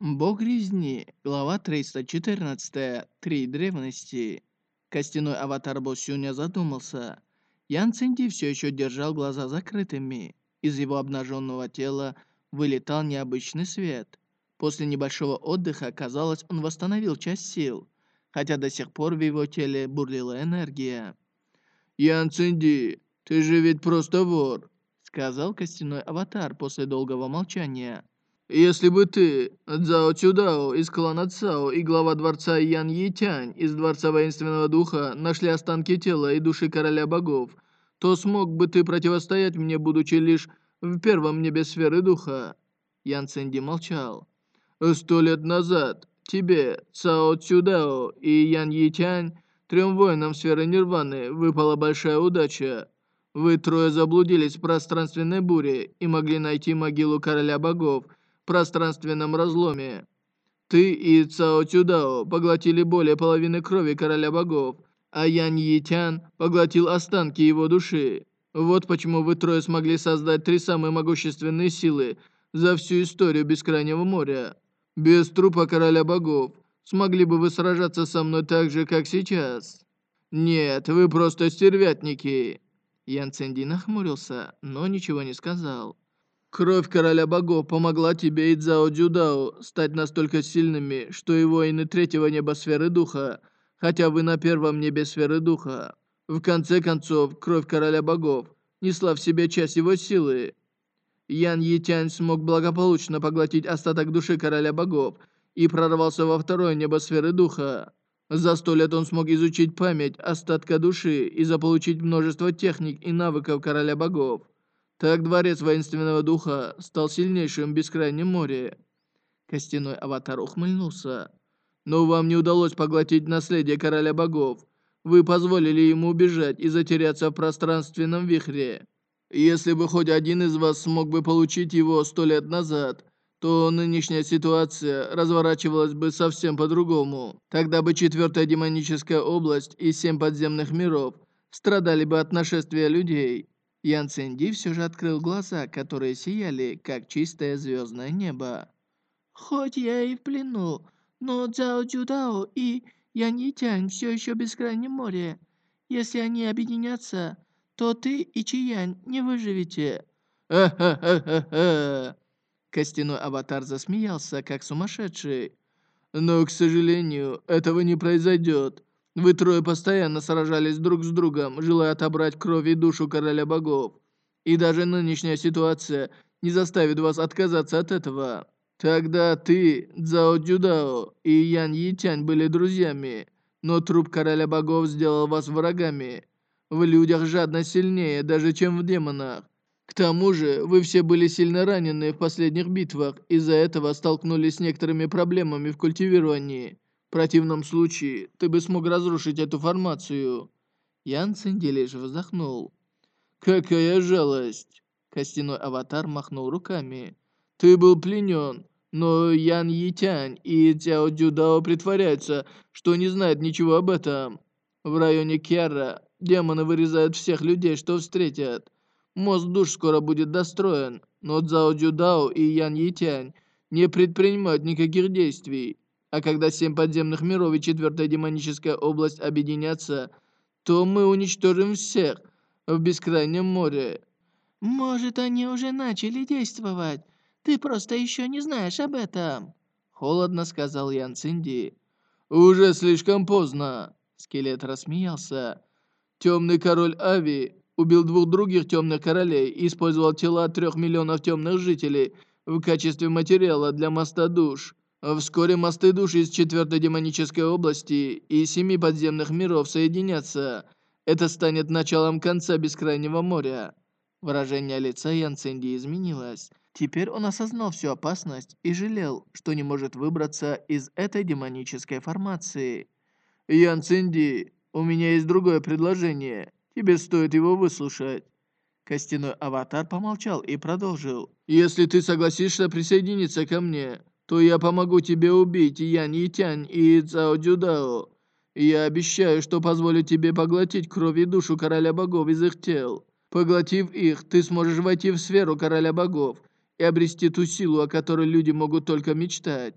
Бог резни, глава 314, Три древности. Костяной аватар Босюня задумался. Ян Цинди все еще держал глаза закрытыми. Из его обнаженного тела вылетал необычный свет. После небольшого отдыха, казалось, он восстановил часть сил, хотя до сих пор в его теле бурлила энергия. «Ян Цинди, ты же ведь просто вор», — сказал костяной аватар после долгого молчания. Если бы ты, Цзао Цюдао из клана Цао и глава дворца Ян Йитянь из дворца воинственного духа нашли останки тела и души короля богов, то смог бы ты противостоять мне, будучи лишь в первом небе сферы духа?» Ян Цэнди молчал. «Сто лет назад тебе, Цао Цюдао и Ян Йитянь, трем воинам сферы Нирваны, выпала большая удача. Вы трое заблудились в пространственной буре и могли найти могилу короля богов – пространственном разломе. Ты и Цао Цюдао поглотили более половины крови короля богов, а Янь Йитян поглотил останки его души. Вот почему вы трое смогли создать три самые могущественные силы за всю историю Бескрайнего моря. Без трупа короля богов смогли бы вы сражаться со мной так же, как сейчас? Нет, вы просто стервятники. Ян Цэнди нахмурился, но ничего не сказал. Кровь короля богов помогла тебе и Цзао Дзюдао стать настолько сильными, что и воины третьего неба сферы духа, хотя вы на первом небе сферы духа. В конце концов, кровь короля богов несла в себе часть его силы. Ян Йитянь смог благополучно поглотить остаток души короля богов и прорвался во второе небо сферы духа. За сто лет он смог изучить память остатка души и заполучить множество техник и навыков короля богов. Так дворец воинственного духа стал сильнейшим в бескрайнем море. Костяной аватар ухмыльнулся. Но вам не удалось поглотить наследие короля богов. Вы позволили ему убежать и затеряться в пространственном вихре. Если бы хоть один из вас смог бы получить его сто лет назад, то нынешняя ситуация разворачивалась бы совсем по-другому. Тогда бы четвертая демоническая область и семь подземных миров страдали бы от нашествия людей. Ян Цинди все же открыл глаза, которые сияли, как чистое звездное небо. «Хоть я и в плену, но Цао Цюдао и Ян Йитянь все еще в море. Если они объединятся, то ты и Чиянь не выживете». «Ха-ха-ха-ха-ха!» Костяной аватар засмеялся, как сумасшедший. «Но, к сожалению, этого не произойдет. Вы трое постоянно сражались друг с другом, желая отобрать кровь и душу короля богов. И даже нынешняя ситуация не заставит вас отказаться от этого. Тогда ты, Цао Дюдао и Ян Йитянь были друзьями, но труп короля богов сделал вас врагами. В людях жадность сильнее, даже чем в демонах. К тому же, вы все были сильно ранены в последних битвах, из-за этого столкнулись с некоторыми проблемами в культивировании. В противном случае ты бы смог разрушить эту формацию». Ян Цинди лишь вздохнул. «Какая жалость!» Костяной аватар махнул руками. «Ты был пленен, но Ян Йитянь и Цяо Дюдао притворяются, что не знают ничего об этом. В районе Кьяра демоны вырезают всех людей, что встретят. Мост душ скоро будет достроен, но Цао Дюдао и Ян Йитянь не предпринимают никаких действий. А когда семь подземных миров и четвертая демоническая область объединятся, то мы уничтожим всех в бескрайнем море». «Может, они уже начали действовать? Ты просто еще не знаешь об этом?» Холодно сказал Ян Цинди. «Уже слишком поздно!» Скелет рассмеялся. «Темный король Ави убил двух других темных королей и использовал тела трех миллионов темных жителей в качестве материала для моста душ. Вскоре мосты душ из четвертой демонической области и семи подземных миров соединятся. Это станет началом конца Бескрайнего моря. Выражение лица Ян Цинди изменилось. Теперь он осознал всю опасность и жалел, что не может выбраться из этой демонической формации. «Ян Цинди, у меня есть другое предложение. Тебе стоит его выслушать». Костяной аватар помолчал и продолжил. «Если ты согласишься присоединиться ко мне, то я помогу тебе убить Ян Йитянь и Цао Дюдао. Я обещаю, что позволю тебе поглотить кровь и душу короля богов из их тел. Поглотив их, ты сможешь войти в сферу короля богов и обрести ту силу, о которой люди могут только мечтать.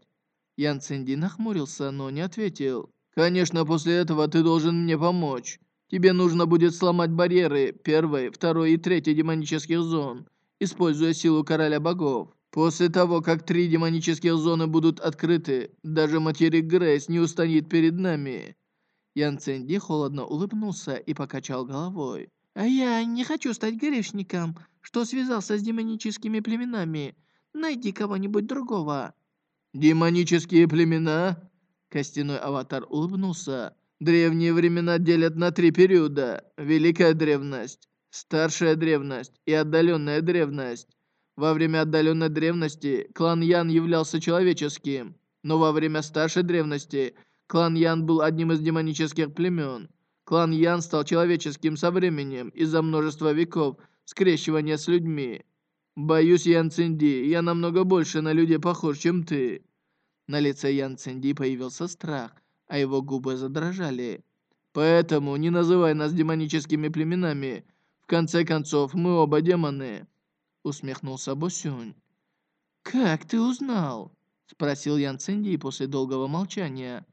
Ян Цинди нахмурился, но не ответил. «Конечно, после этого ты должен мне помочь. Тебе нужно будет сломать барьеры первой, второй и третьей демонических зон, используя силу Короля Богов. После того, как три демонических зоны будут открыты, даже материк Грейс не устоит перед нами». Ян Цинди холодно улыбнулся и покачал головой. «А я не хочу стать грешником, что связался с демоническими племенами. Найди кого-нибудь другого». «Демонические племена?» Костяной аватар улыбнулся. «Древние времена делят на три периода. Великая древность, старшая древность и отдаленная древность. Во время отдаленной древности клан Ян являлся человеческим, но во время старшей древности клан Ян был одним из демонических племен. Клан Ян стал человеческим со временем из-за множества веков скрещивания с людьми. «Боюсь, Ян Цинди, я намного больше на людей похож, чем ты». На лице Ян Цинди появился страх, а его губы задрожали. «Поэтому не называй нас демоническими племенами. В конце концов, мы оба демоны», — усмехнулся Босюнь. «Как ты узнал?» — спросил Ян Цинди после долгого молчания.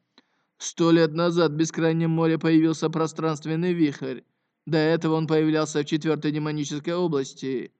«Сто лет назад в Бескрайнем море появился пространственный вихрь. До этого он появлялся в четвертой демонической области.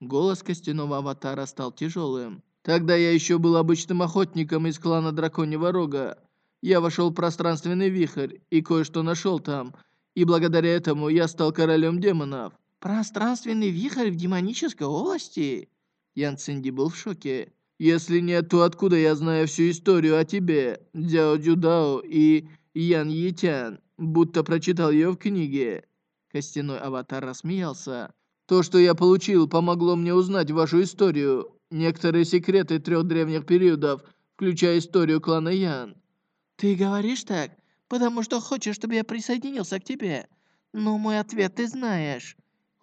Голос костяного аватара стал тяжелым. «Тогда я еще был обычным охотником из клана Драконьего Рога. Я вошел в пространственный вихрь и кое-что нашел там, и благодаря этому я стал королем демонов». «Пространственный вихрь в демонической области?» Ян Цинди был в шоке. «Если нет, то откуда я знаю всю историю о тебе, Дзяо Дюдао и Ян Йитян, будто прочитал ее в книге?» Костяной аватар рассмеялся. То, что я получил, помогло мне узнать вашу историю. Некоторые секреты трех древних периодов, включая историю клана Ян. Ты говоришь так, потому что хочешь, чтобы я присоединился к тебе. Но мой ответ ты знаешь.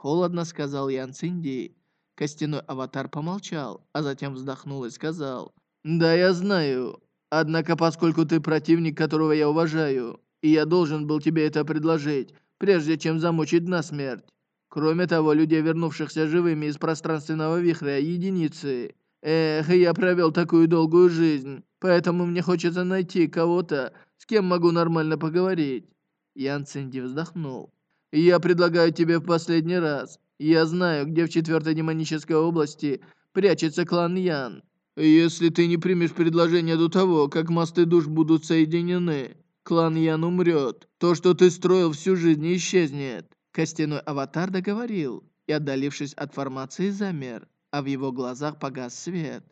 Холодно сказал Ян Цинди. Костяной аватар помолчал, а затем вздохнул и сказал. Да, я знаю. Однако, поскольку ты противник, которого я уважаю, и я должен был тебе это предложить, прежде чем замучить насмерть. Кроме того, людей, вернувшихся живыми из пространственного вихря, единицы. Эх, я провел такую долгую жизнь, поэтому мне хочется найти кого-то, с кем могу нормально поговорить». Ян Цинди вздохнул. «Я предлагаю тебе в последний раз. Я знаю, где в четвертой демонической области прячется клан Ян. Если ты не примешь предложение до того, как мосты душ будут соединены, клан Ян умрет. То, что ты строил всю жизнь, исчезнет. Костяной аватар договорил и, отдалившись от формации, замер, а в его глазах погас свет.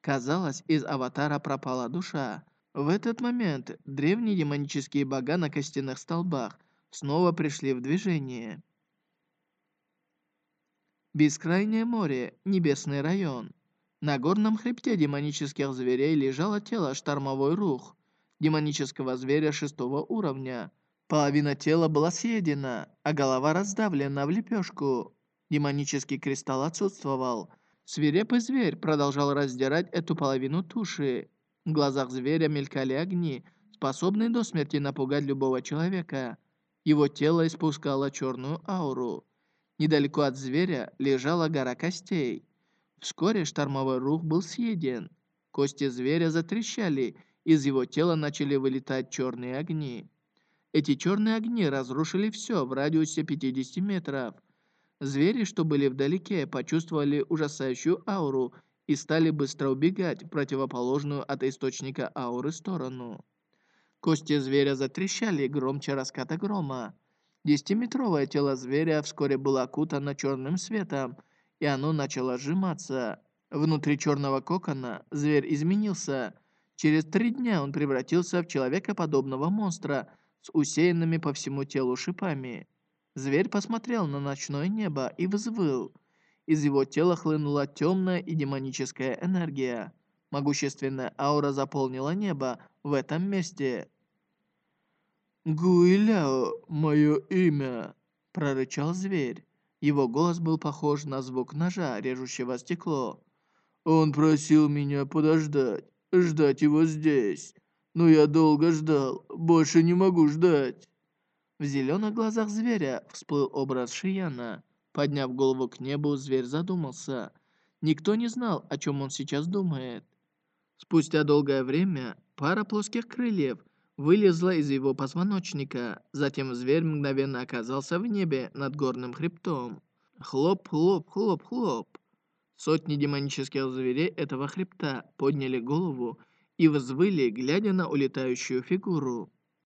Казалось, из аватара пропала душа. В этот момент древние демонические бога на костяных столбах снова пришли в движение. Бескрайнее море, небесный район. На горном хребте демонических зверей лежало тело штормовой рух, демонического зверя шестого уровня – Половина тела была съедена, а голова раздавлена в лепешку. Демонический кристалл отсутствовал. Свирепый зверь продолжал раздирать эту половину туши. В глазах зверя мелькали огни, способные до смерти напугать любого человека. Его тело испускало черную ауру. Недалеко от зверя лежала гора костей. Вскоре штормовой рух был съеден. Кости зверя затрещали, из его тела начали вылетать черные огни. Эти черные огни разрушили все в радиусе 50 метров. Звери, что были вдалеке, почувствовали ужасающую ауру и стали быстро убегать в противоположную от источника ауры сторону. Кости зверя затрещали громче раската грома. Десятиметровое тело зверя вскоре было окутано черным светом, и оно начало сжиматься. Внутри черного кокона зверь изменился. Через три дня он превратился в человекоподобного монстра – с усеянными по всему телу шипами. Зверь посмотрел на ночное небо и взвыл. Из его тела хлынула темная и демоническая энергия. Могущественная аура заполнила небо в этом месте. «Гуиляо, мое имя!» – прорычал зверь. Его голос был похож на звук ножа, режущего стекло. «Он просил меня подождать, ждать его здесь. Но я долго ждал, больше не могу ждать. В зеленых глазах зверя всплыл образ Шияна. Подняв голову к небу, зверь задумался. Никто не знал, о чем он сейчас думает. Спустя долгое время пара плоских крыльев вылезла из его позвоночника. Затем зверь мгновенно оказался в небе над горным хребтом. Хлоп, хлоп, хлоп, хлоп. Сотни демонических зверей этого хребта подняли голову и взвыли, глядя на улетающую фигуру.